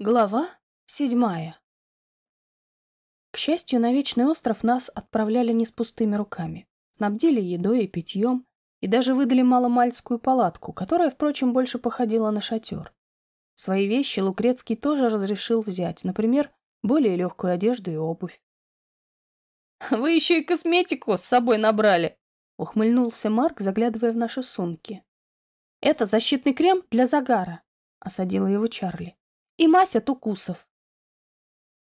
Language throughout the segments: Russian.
Глава седьмая К счастью, на Вечный остров нас отправляли не с пустыми руками. Снабдили едой и питьем, и даже выдали маломальскую палатку, которая, впрочем, больше походила на шатер. Свои вещи Лукрецкий тоже разрешил взять, например, более легкую одежду и обувь. «Вы еще и косметику с собой набрали!» — ухмыльнулся Марк, заглядывая в наши сумки. «Это защитный крем для загара», — осадила его Чарли. «И мазь от укусов».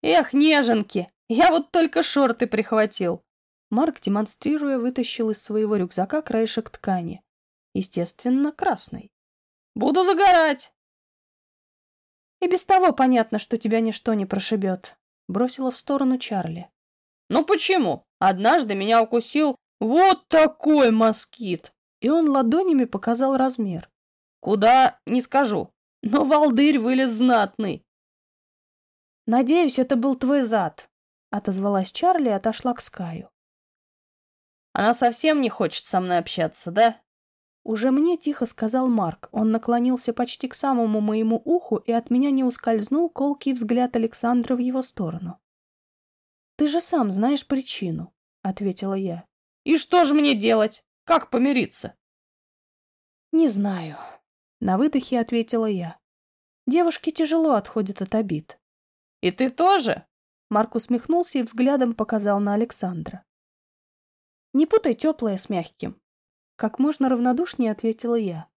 «Эх, неженки! Я вот только шорты прихватил!» Марк, демонстрируя, вытащил из своего рюкзака краешек ткани. Естественно, красный. «Буду загорать!» «И без того понятно, что тебя ничто не прошибет», — бросила в сторону Чарли. «Ну почему? Однажды меня укусил вот такой москит!» И он ладонями показал размер. «Куда? Не скажу. Но волдырь вылез знатный». «Надеюсь, это был твой зад», — отозвалась Чарли и отошла к Скаю. Она совсем не хочет со мной общаться, да? Уже мне тихо сказал Марк. Он наклонился почти к самому моему уху, и от меня не ускользнул колкий взгляд Александра в его сторону. «Ты же сам знаешь причину», — ответила я. «И что же мне делать? Как помириться?» «Не знаю», — на выдохе ответила я. Девушке тяжело отходят от обид. «И ты тоже?» Марк усмехнулся и взглядом показал на Александра. Не путай теплое с мягким. Как можно равнодушнее ответила я.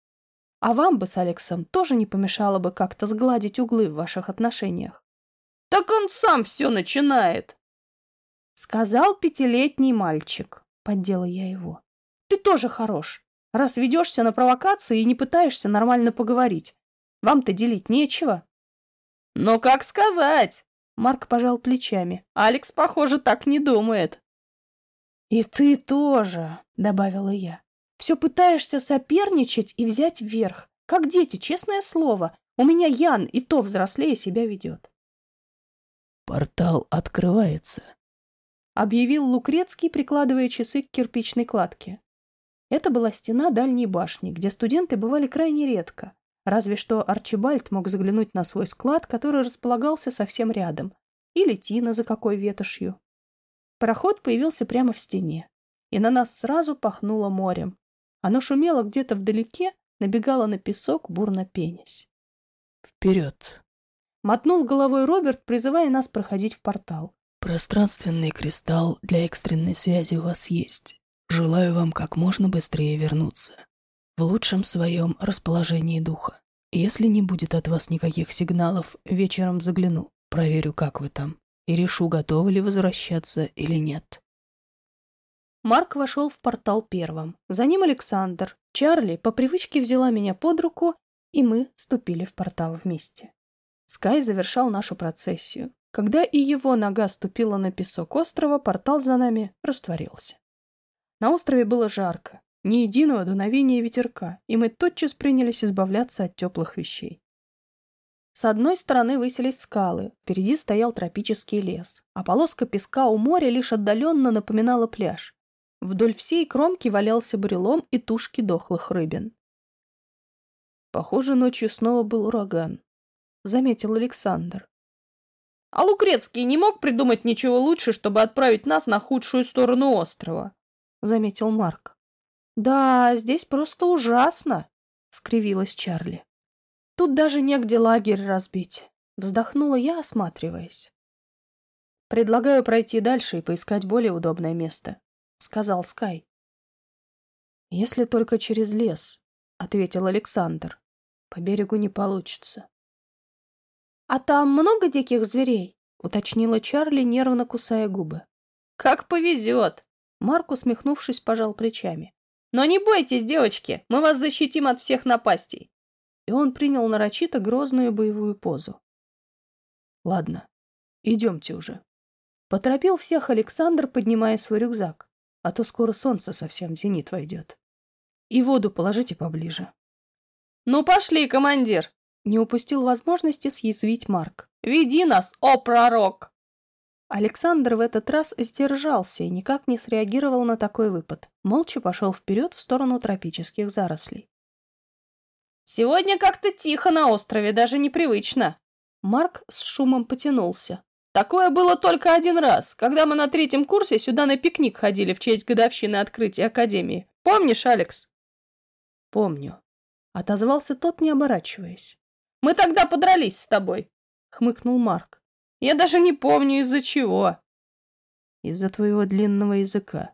А вам бы с Алексом тоже не помешало бы как-то сгладить углы в ваших отношениях. Так он сам все начинает. Сказал пятилетний мальчик. Поддела я его. Ты тоже хорош. Раз ведешься на провокации и не пытаешься нормально поговорить. Вам-то делить нечего. Но как сказать? Марк пожал плечами. Алекс, похоже, так не думает. «И ты тоже», — добавила я. «Все пытаешься соперничать и взять вверх. Как дети, честное слово. У меня Ян и то взрослее себя ведет». «Портал открывается», — объявил Лукрецкий, прикладывая часы к кирпичной кладке. Это была стена дальней башни, где студенты бывали крайне редко. Разве что Арчибальд мог заглянуть на свой склад, который располагался совсем рядом, или Тина за какой ветошью. Пароход появился прямо в стене, и на нас сразу пахнуло морем. Оно шумело где-то вдалеке, набегало на песок, бурно пенясь. «Вперед!» — мотнул головой Роберт, призывая нас проходить в портал. «Пространственный кристалл для экстренной связи у вас есть. Желаю вам как можно быстрее вернуться. В лучшем своем расположении духа. Если не будет от вас никаких сигналов, вечером загляну, проверю, как вы там и решу, готовы ли возвращаться или нет. Марк вошел в портал первым. За ним Александр. Чарли по привычке взяла меня под руку, и мы ступили в портал вместе. Скай завершал нашу процессию. Когда и его нога ступила на песок острова, портал за нами растворился. На острове было жарко, ни единого дуновения ветерка, и мы тотчас принялись избавляться от теплых вещей. С одной стороны высились скалы, впереди стоял тропический лес, а полоска песка у моря лишь отдаленно напоминала пляж. Вдоль всей кромки валялся бурелом и тушки дохлых рыбин. Похоже, ночью снова был ураган, — заметил Александр. — А Лукрецкий не мог придумать ничего лучше, чтобы отправить нас на худшую сторону острова? — заметил Марк. — Да, здесь просто ужасно, — скривилась Чарли. Тут даже негде лагерь разбить. Вздохнула я, осматриваясь. Предлагаю пройти дальше и поискать более удобное место, сказал Скай. Если только через лес, ответил Александр. По берегу не получится. А там много диких зверей? уточнила Чарли, нервно кусая губы. Как повезет! Марк, усмехнувшись, пожал плечами. Но не бойтесь, девочки, мы вас защитим от всех напастей и он принял нарочито грозную боевую позу. «Ладно, идемте уже». Поторопил всех Александр, поднимая свой рюкзак, а то скоро солнце совсем в зенит войдет. И воду положите поближе. «Ну пошли, командир!» Не упустил возможности съязвить Марк. «Веди нас, о пророк!» Александр в этот раз сдержался и никак не среагировал на такой выпад. Молча пошел вперед в сторону тропических зарослей. Сегодня как-то тихо на острове, даже непривычно. Марк с шумом потянулся. Такое было только один раз, когда мы на третьем курсе сюда на пикник ходили в честь годовщины открытия Академии. Помнишь, Алекс? Помню. Отозвался тот, не оборачиваясь. Мы тогда подрались с тобой, хмыкнул Марк. Я даже не помню из-за чего. Из-за твоего длинного языка.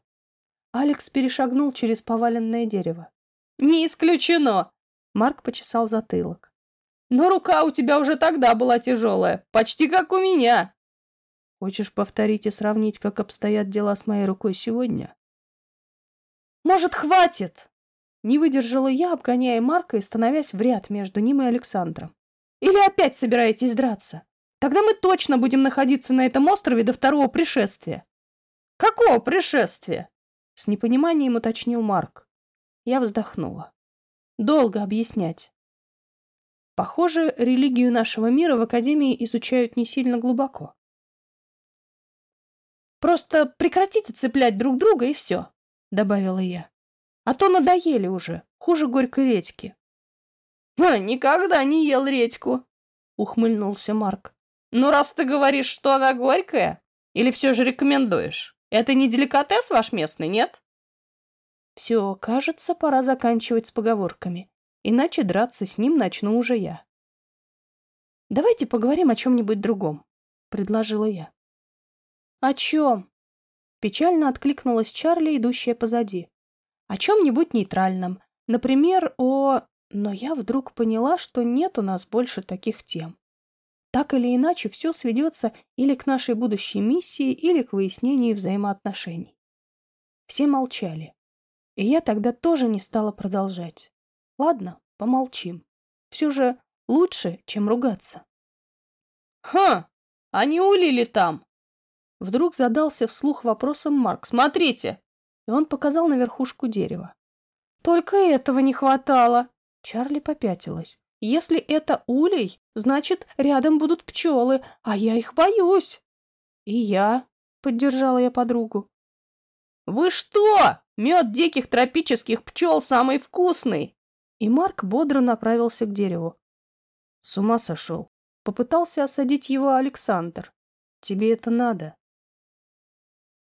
Алекс перешагнул через поваленное дерево. Не исключено. Марк почесал затылок. Но рука у тебя уже тогда была тяжелая, почти как у меня. Хочешь повторить и сравнить, как обстоят дела с моей рукой сегодня? Может, хватит? Не выдержала я, обгоняя Марка и становясь в ряд между ним и Александром. Или опять собираетесь драться? Тогда мы точно будем находиться на этом острове до второго пришествия. Какого пришествия? С непониманием уточнил Марк. Я вздохнула. Долго объяснять. Похоже, религию нашего мира в Академии изучают не сильно глубоко. Просто прекратите цеплять друг друга и все, добавила я. А то надоели уже, хуже горькой редьки. Никогда не ел редьку, ухмыльнулся Марк. Ну, раз ты говоришь, что она горькая, или все же рекомендуешь? Это не деликатес ваш местный, нет? Все, кажется, пора заканчивать с поговорками, иначе драться с ним начну уже я. Давайте поговорим о чем-нибудь другом, предложила я. «О чем?» Печально откликнулась Чарли, идущая позади. «О чем-нибудь нейтральном. Например, о...» Но я вдруг поняла, что нет у нас больше таких тем. Так или иначе, все сведется или к нашей будущей миссии, или к выяснению взаимоотношений. Все молчали. И я тогда тоже не стала продолжать. Ладно, помолчим. Все же лучше, чем ругаться. «Ха! Не улили там?» Вдруг задался вслух вопросом Марк. «Смотрите!» И он показал на верхушку дерева. «Только этого не хватало!» Чарли попятилась. «Если это улей, значит, рядом будут пчелы, а я их боюсь!» «И я!» — поддержала я подругу. «Вы что? Мед диких тропических пчел самый вкусный!» И Марк бодро направился к дереву. С ума сошел. Попытался осадить его Александр. «Тебе это надо?»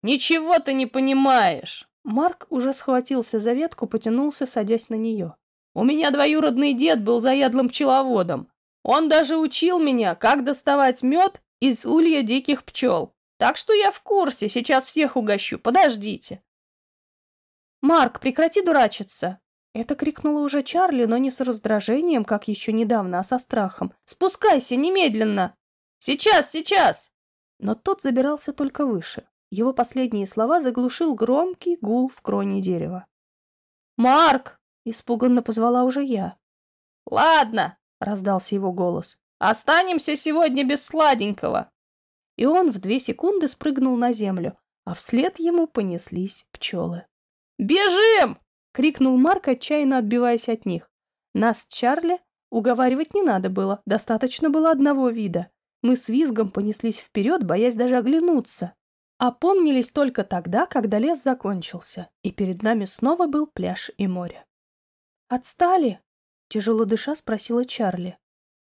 «Ничего ты не понимаешь!» Марк уже схватился за ветку, потянулся, садясь на нее. «У меня двоюродный дед был заядлым пчеловодом. Он даже учил меня, как доставать мед из улья диких пчел. Так что я в курсе, сейчас всех угощу, подождите». «Марк, прекрати дурачиться!» Это крикнула уже Чарли, но не с раздражением, как еще недавно, а со страхом. «Спускайся немедленно!» «Сейчас, сейчас!» Но тот забирался только выше. Его последние слова заглушил громкий гул в кроне дерева. «Марк!» — испуганно позвала уже я. «Ладно!» — раздался его голос. «Останемся сегодня без сладенького!» И он в две секунды спрыгнул на землю, а вслед ему понеслись пчелы. «Бежим!» — крикнул Марк, отчаянно отбиваясь от них. Нас Чарли уговаривать не надо было, достаточно было одного вида. Мы с визгом понеслись вперед, боясь даже оглянуться. Опомнились только тогда, когда лес закончился, и перед нами снова был пляж и море. «Отстали?» — тяжело дыша спросила Чарли.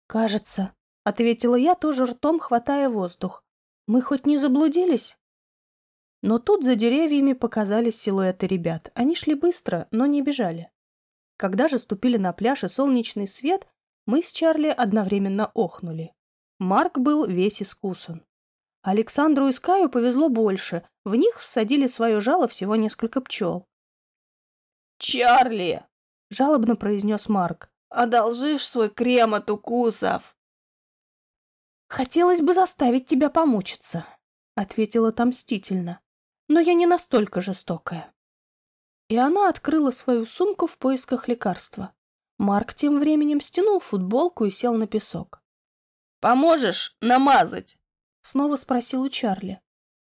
«Кажется», — ответила я, тоже ртом хватая воздух. «Мы хоть не заблудились?» Но тут за деревьями показались силуэты ребят. Они шли быстро, но не бежали. Когда же ступили на пляж и солнечный свет, мы с Чарли одновременно охнули. Марк был весь искусан. Александру и Скаю повезло больше. В них всадили свое жало всего несколько пчел. «Чарли!» — жалобно произнес Марк. «Одолжишь свой крем от укусов?» «Хотелось бы заставить тебя помучиться», — ответила та мстительно. «Но я не настолько жестокая». И она открыла свою сумку в поисках лекарства. Марк тем временем стянул футболку и сел на песок. «Поможешь намазать?» Снова спросил у Чарли.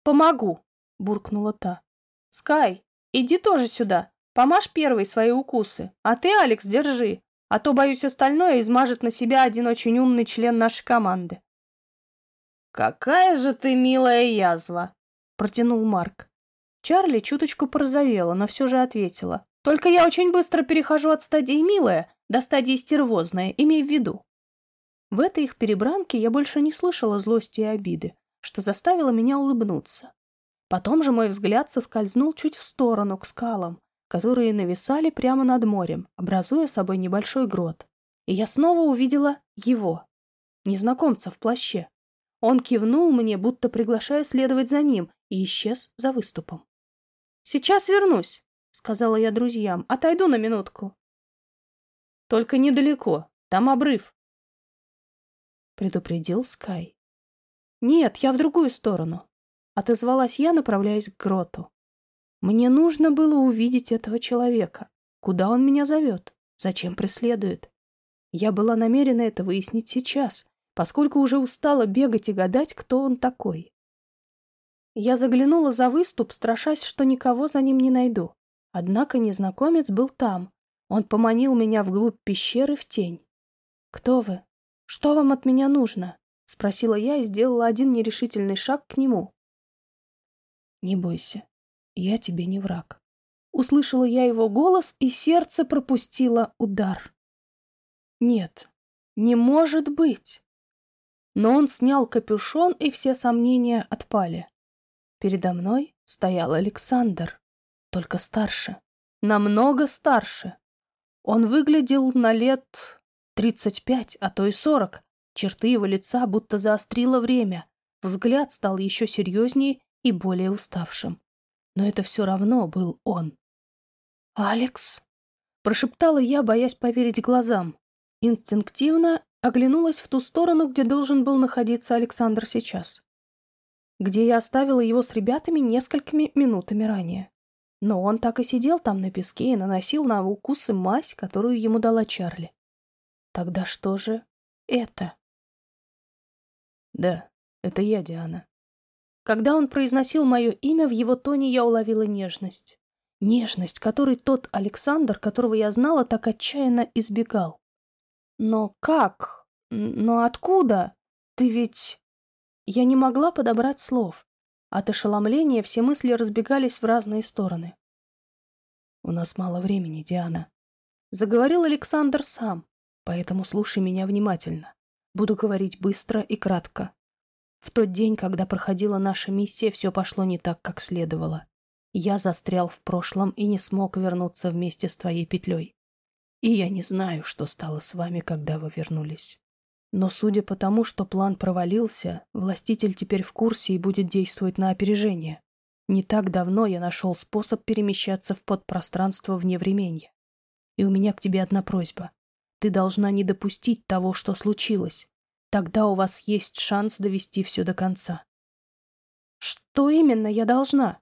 «Помогу», — буркнула та. «Скай, иди тоже сюда. Помажь первый свои укусы. А ты, Алекс, держи. А то, боюсь, остальное измажет на себя один очень умный член нашей команды». «Какая же ты милая язва!» — протянул Марк. Чарли чуточку порозовела, но все же ответила. «Только я очень быстро перехожу от стадии милая до стадии стервозная, имей в виду». В этой их перебранке я больше не слышала злости и обиды, что заставило меня улыбнуться. Потом же мой взгляд соскользнул чуть в сторону, к скалам, которые нависали прямо над морем, образуя собой небольшой грот. И я снова увидела его, незнакомца в плаще. Он кивнул мне, будто приглашая следовать за ним, и исчез за выступом. «Сейчас вернусь», — сказала я друзьям. «Отойду на минутку». «Только недалеко. Там обрыв», — предупредил Скай. «Нет, я в другую сторону», — отозвалась я, направляясь к гроту. «Мне нужно было увидеть этого человека. Куда он меня зовет? Зачем преследует? Я была намерена это выяснить сейчас, поскольку уже устала бегать и гадать, кто он такой. Я заглянула за выступ, страшась, что никого за ним не найду. Однако незнакомец был там. Он поманил меня вглубь пещеры в тень. «Кто вы? Что вам от меня нужно?» — спросила я и сделала один нерешительный шаг к нему. «Не бойся, я тебе не враг». Услышала я его голос, и сердце пропустило удар. «Нет, не может быть!» Но он снял капюшон, и все сомнения отпали. Передо мной стоял Александр, только старше, намного старше. Он выглядел на лет тридцать пять, а то и сорок. Черты его лица будто заострило время, взгляд стал еще серьезнее и более уставшим. Но это все равно был он. «Алекс!» — прошептала я, боясь поверить глазам. Инстинктивно оглянулась в ту сторону, где должен был находиться Александр сейчас. Где я оставила его с ребятами несколькими минутами ранее. Но он так и сидел там на песке и наносил на укусы мазь, которую ему дала Чарли. Тогда что же это? Да, это я, Диана. Когда он произносил мое имя, в его тоне я уловила нежность. Нежность, которой тот Александр, которого я знала, так отчаянно избегал. Но как? Но откуда? Ты ведь... Я не могла подобрать слов. От ошеломления все мысли разбегались в разные стороны. «У нас мало времени, Диана», — заговорил Александр сам, поэтому слушай меня внимательно. Буду говорить быстро и кратко. В тот день, когда проходила наша миссия, все пошло не так, как следовало. Я застрял в прошлом и не смог вернуться вместе с твоей петлей. И я не знаю, что стало с вами, когда вы вернулись. Но судя по тому, что план провалился, властитель теперь в курсе и будет действовать на опережение. Не так давно я нашел способ перемещаться в подпространство вне времени. И у меня к тебе одна просьба. Ты должна не допустить того, что случилось. Тогда у вас есть шанс довести все до конца. Что именно я должна?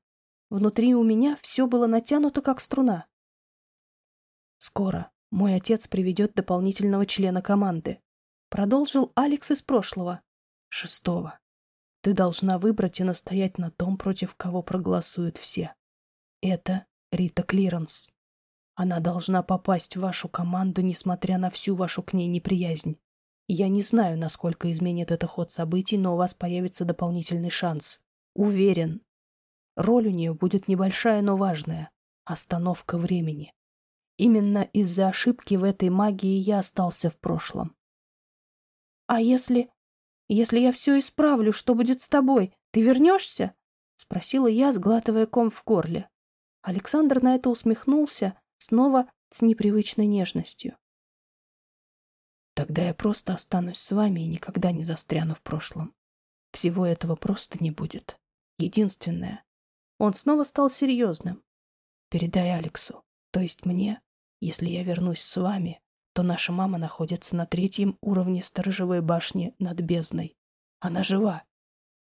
Внутри у меня все было натянуто, как струна. Скоро мой отец приведет дополнительного члена команды. Продолжил Алекс из прошлого. Шестого. Ты должна выбрать и настоять на том, против кого проголосуют все. Это Рита Клиренс. Она должна попасть в вашу команду, несмотря на всю вашу к ней неприязнь. Я не знаю, насколько изменит это ход событий, но у вас появится дополнительный шанс. Уверен. Роль у нее будет небольшая, но важная. Остановка времени. Именно из-за ошибки в этой магии я остался в прошлом. А если... если я все исправлю, что будет с тобой? Ты вернешься? Спросила я, сглатывая ком в горле. Александр на это усмехнулся, снова с непривычной нежностью. Тогда я просто останусь с вами и никогда не застряну в прошлом. Всего этого просто не будет. Единственное. Он снова стал серьезным. Передай Алексу, то есть мне, если я вернусь с вами, то наша мама находится на третьем уровне сторожевой башни над бездной. Она жива.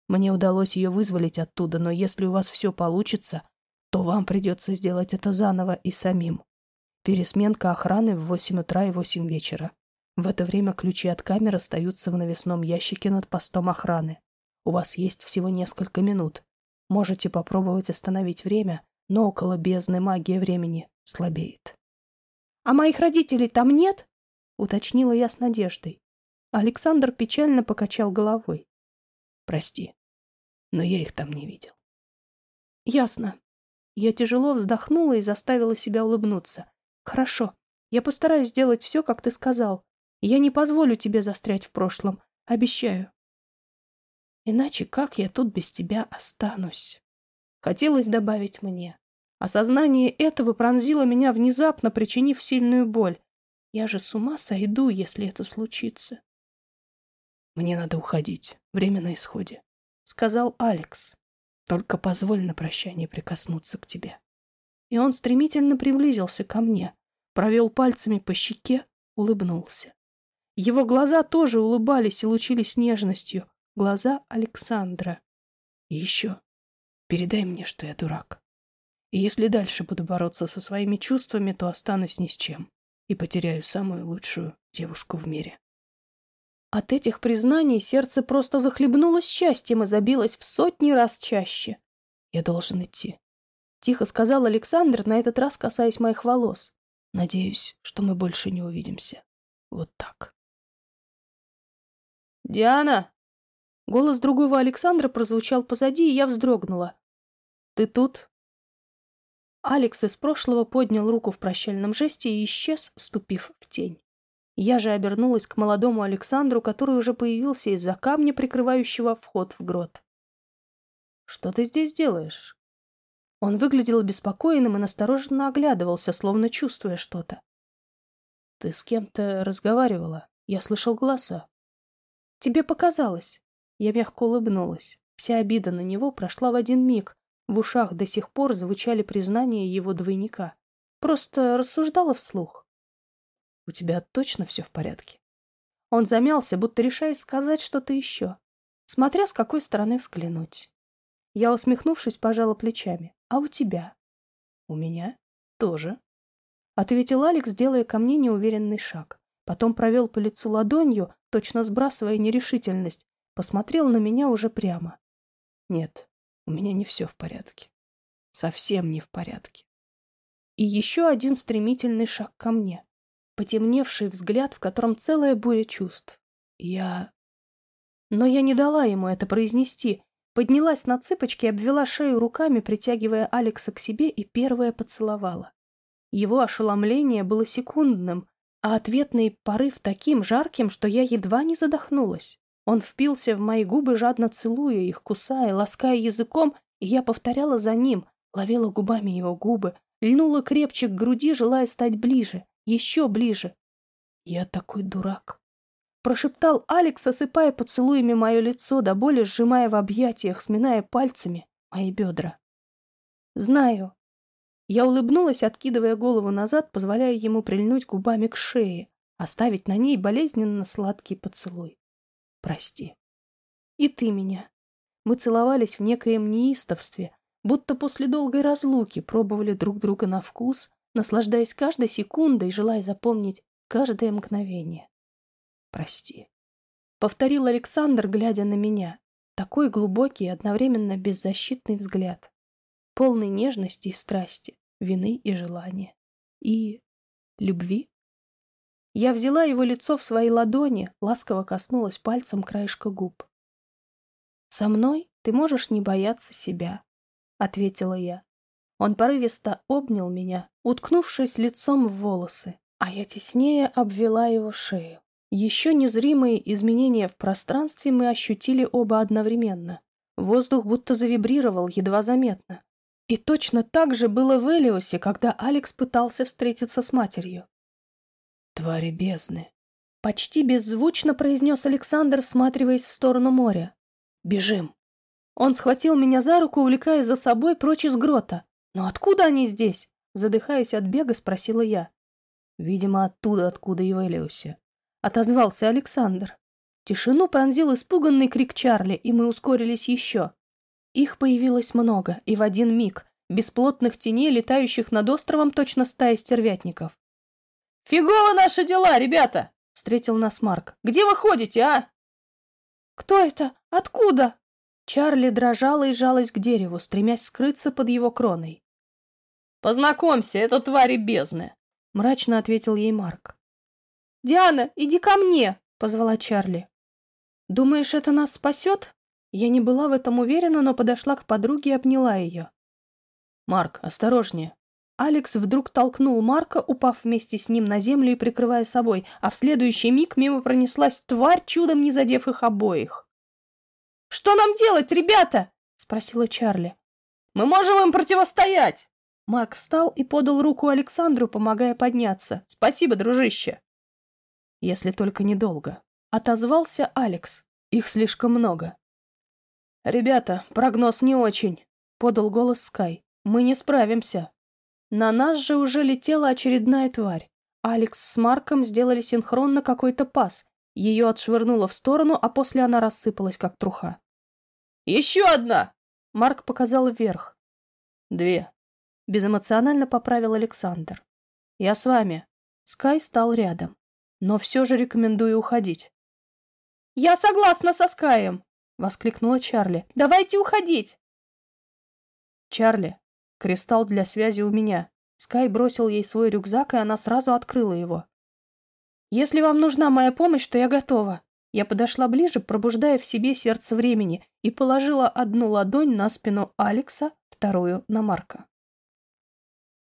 Мне удалось ее вызволить оттуда, но если у вас все получится, то вам придется сделать это заново и самим. Пересменка охраны в 8 утра и 8 вечера. В это время ключи от камер остаются в навесном ящике над постом охраны. У вас есть всего несколько минут. Можете попробовать остановить время, но около бездны магия времени слабеет. «А моих родителей там нет?» — уточнила я с надеждой. Александр печально покачал головой. «Прости, но я их там не видел». «Ясно». Я тяжело вздохнула и заставила себя улыбнуться. Хорошо, я постараюсь сделать все, как ты сказал. Я не позволю тебе застрять в прошлом. Обещаю. Иначе как я тут без тебя останусь? Хотелось добавить мне. Осознание этого пронзило меня внезапно, причинив сильную боль. Я же с ума сойду, если это случится. Мне надо уходить. Время на исходе, — сказал Алекс. Только позволь на прощание прикоснуться к тебе. И он стремительно приблизился ко мне, провел пальцами по щеке, улыбнулся. Его глаза тоже улыбались и лучились нежностью. Глаза Александра. И еще. Передай мне, что я дурак. И если дальше буду бороться со своими чувствами, то останусь ни с чем и потеряю самую лучшую девушку в мире. От этих признаний сердце просто захлебнулось счастьем и забилось в сотни раз чаще. «Я должен идти», — тихо сказал Александр, на этот раз касаясь моих волос. «Надеюсь, что мы больше не увидимся. Вот так». «Диана!» Голос другого Александра прозвучал позади, и я вздрогнула. «Ты тут?» Алекс из прошлого поднял руку в прощальном жесте и исчез, ступив в тень. Я же обернулась к молодому Александру, который уже появился из-за камня, прикрывающего вход в грот. «Что ты здесь делаешь?» Он выглядел беспокойным и настороженно оглядывался, словно чувствуя что-то. «Ты с кем-то разговаривала? Я слышал голоса». «Тебе показалось». Я мягко улыбнулась. Вся обида на него прошла в один миг, в ушах до сих пор звучали признания его двойника. Просто рассуждала вслух. «У тебя точно все в порядке?» Он замялся, будто решаясь сказать что-то еще, смотря с какой стороны взглянуть. Я, усмехнувшись, пожала плечами. «А у тебя?» «У меня тоже», — ответил Алекс, делая ко мне неуверенный шаг. Потом провел по лицу ладонью, точно сбрасывая нерешительность, посмотрел на меня уже прямо. «Нет, у меня не все в порядке. Совсем не в порядке. И еще один стремительный шаг ко мне. Потемневший взгляд, в котором целая буря чувств. Я... Но я не дала ему это произнести. Поднялась на цыпочки, обвела шею руками, притягивая Алекса к себе и первая поцеловала. Его ошеломление было секундным, а ответный порыв таким жарким, что я едва не задохнулась. Он впился в мои губы, жадно целуя их, кусая, лаская языком, и я повторяла за ним, ловила губами его губы, льнула крепче к груди, желая стать ближе, еще ближе. «Я такой дурак!» Прошептал Алекс, осыпая поцелуями мое лицо, до боли сжимая в объятиях, сминая пальцами мои бедра. «Знаю». Я улыбнулась, откидывая голову назад, позволяя ему прильнуть губами к шее, оставить на ней болезненно сладкий поцелуй. Прости. И ты меня. Мы целовались в некоем неистовстве, будто после долгой разлуки пробовали друг друга на вкус, наслаждаясь каждой секундой, желая запомнить каждое мгновение. Прости. Повторил Александр, глядя на меня. Такой глубокий и одновременно беззащитный взгляд. Полный нежности и страсти, вины и желания. И любви? Я взяла его лицо в свои ладони, ласково коснулась пальцем краешка губ. «Со мной ты можешь не бояться себя», — ответила я. Он порывисто обнял меня, уткнувшись лицом в волосы, а я теснее обвела его шею. Еще незримые изменения в пространстве мы ощутили оба одновременно. Воздух будто завибрировал, едва заметно. И точно так же было в Элиосе, когда Алекс пытался встретиться с матерью. «Твари бездны!» Почти беззвучно произнес Александр, всматриваясь в сторону моря. «Бежим!» Он схватил меня за руку, увлекая за собой прочь из грота. «Но откуда они здесь?» Задыхаясь от бега, спросила я. «Видимо, оттуда, откуда и в Элиусе», — отозвался Александр. Тишину пронзил испуганный крик Чарли, и мы ускорились еще. Их появилось много, и в один миг, бесплотных теней, летающих над островом точно стая стервятников. «Фигово наши дела, ребята!» — встретил нас Марк. «Где вы ходите, а?» «Кто это? Откуда?» Чарли дрожала и жалась к дереву, стремясь скрыться под его кроной. «Познакомься, это твари бездны!» — мрачно ответил ей Марк. «Диана, иди ко мне!» — позвала Чарли. «Думаешь, это нас спасет?» Я не была в этом уверена, но подошла к подруге и обняла ее. «Марк, осторожнее!» Алекс вдруг толкнул Марка, упав вместе с ним на землю и прикрывая собой, а в следующий миг мимо пронеслась тварь, чудом не задев их обоих. «Что нам делать, ребята?» — спросила Чарли. «Мы можем им противостоять!» Марк встал и подал руку Александру, помогая подняться. «Спасибо, дружище!» «Если только недолго», — отозвался Алекс. «Их слишком много». «Ребята, прогноз не очень», — подал голос Скай. «Мы не справимся». На нас же уже летела очередная тварь. Алекс с Марком сделали синхронно какой-то пас. Ее отшвырнуло в сторону, а после она рассыпалась, как труха. «Еще одна!» Марк показал вверх. «Две», — безэмоционально поправил Александр. «Я с вами». Скай стал рядом. «Но все же рекомендую уходить». «Я согласна со Скаем!» — воскликнула Чарли. «Давайте уходить!» «Чарли, Кристалл для связи у меня. Скай бросил ей свой рюкзак, и она сразу открыла его. «Если вам нужна моя помощь, то я готова». Я подошла ближе, пробуждая в себе сердце времени, и положила одну ладонь на спину Алекса, вторую на Марка.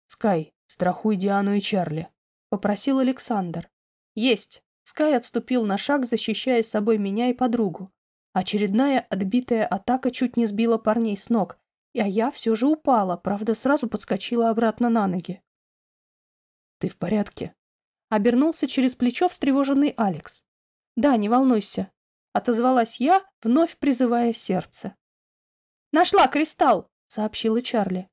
«Скай, страхуй Диану и Чарли», — попросил Александр. «Есть». Скай отступил на шаг, защищая собой меня и подругу. Очередная отбитая атака чуть не сбила парней с ног, а я все же упала, правда, сразу подскочила обратно на ноги. «Ты в порядке?» Обернулся через плечо встревоженный Алекс. «Да, не волнуйся», — отозвалась я, вновь призывая сердце. «Нашла кристалл!» — сообщила Чарли.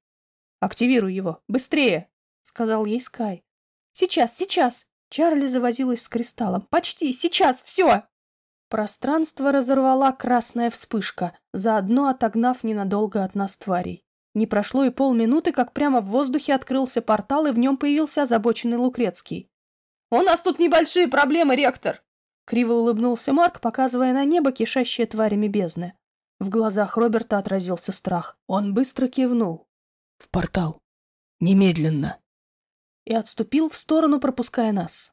«Активируй его! Быстрее!» — сказал ей Скай. «Сейчас, сейчас!» Чарли завозилась с кристаллом. «Почти! Сейчас! Все!» Пространство разорвала красная вспышка, заодно отогнав ненадолго от нас тварей. Не прошло и полминуты, как прямо в воздухе открылся портал, и в нем появился озабоченный Лукрецкий. «У нас тут небольшие проблемы, ректор!» Криво улыбнулся Марк, показывая на небо, кишащее тварями бездны. В глазах Роберта отразился страх. Он быстро кивнул. «В портал. Немедленно!» И отступил в сторону, пропуская нас.